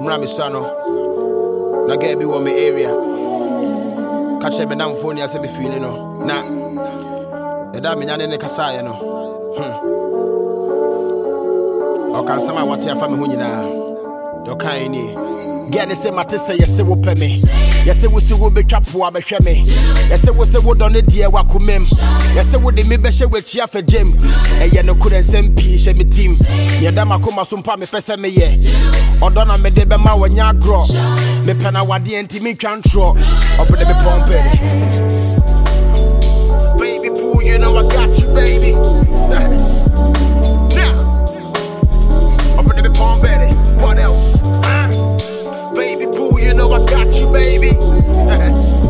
mmerɛ me sua no na gaa bi wɔ me area kyerɛ me namfoɔ ni asɛ mefiri no na ɛda menya ne ne kasaeɛ no hmm. ɔka nsɛm a wɔte afa me ho nyinaa deɛ ɔkaeɛ nie gɛ ne sɛ mate sɛ yɛse wo pɛ me. Yɛse wo si wo bɛtwa poa bɛhwɛ me. Yɛse wo sɛ wodɔ ne deɛ wakomam yɛse wode me bɛhyɛ w'akyi afa gyam ɛyɛ no korɛ nsɛm pii hyɛ me tim yɛda makoma so mpo a mepɛ sɛ meyɛ ɔdɔ na mede bɛma wɔnyɛ agorɔ mepɛ na wadeɛ nti mentwa ntorɔ ɔbɛde mepɔmpɛde Baby boo, you know I got you, baby. Now, I'm gonna. What else? Baby boo, you know I got you, baby.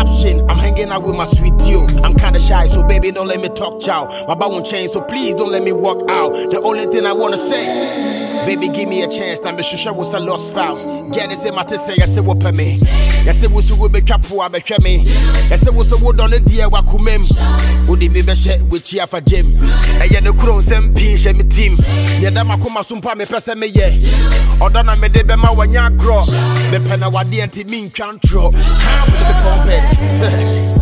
hanging out with my sweetio i'm kinda shy so baby don't let me talk chow my bow won't change so please don't let me walk out the only thing i wanna say Baby, give me a chance. Now, me sure was a lost files. Get it, say my say, I say, what me. I say, was will be capu, I be me. I say, was a wood on the dear wakumem. Would me be shed with chia for Jim. I had the crows and pinch me team. Yadama kuma sumpa me pesa me ye. Or done me de bema when ya grow. Me pena wadi anti min can't draw. How would the pump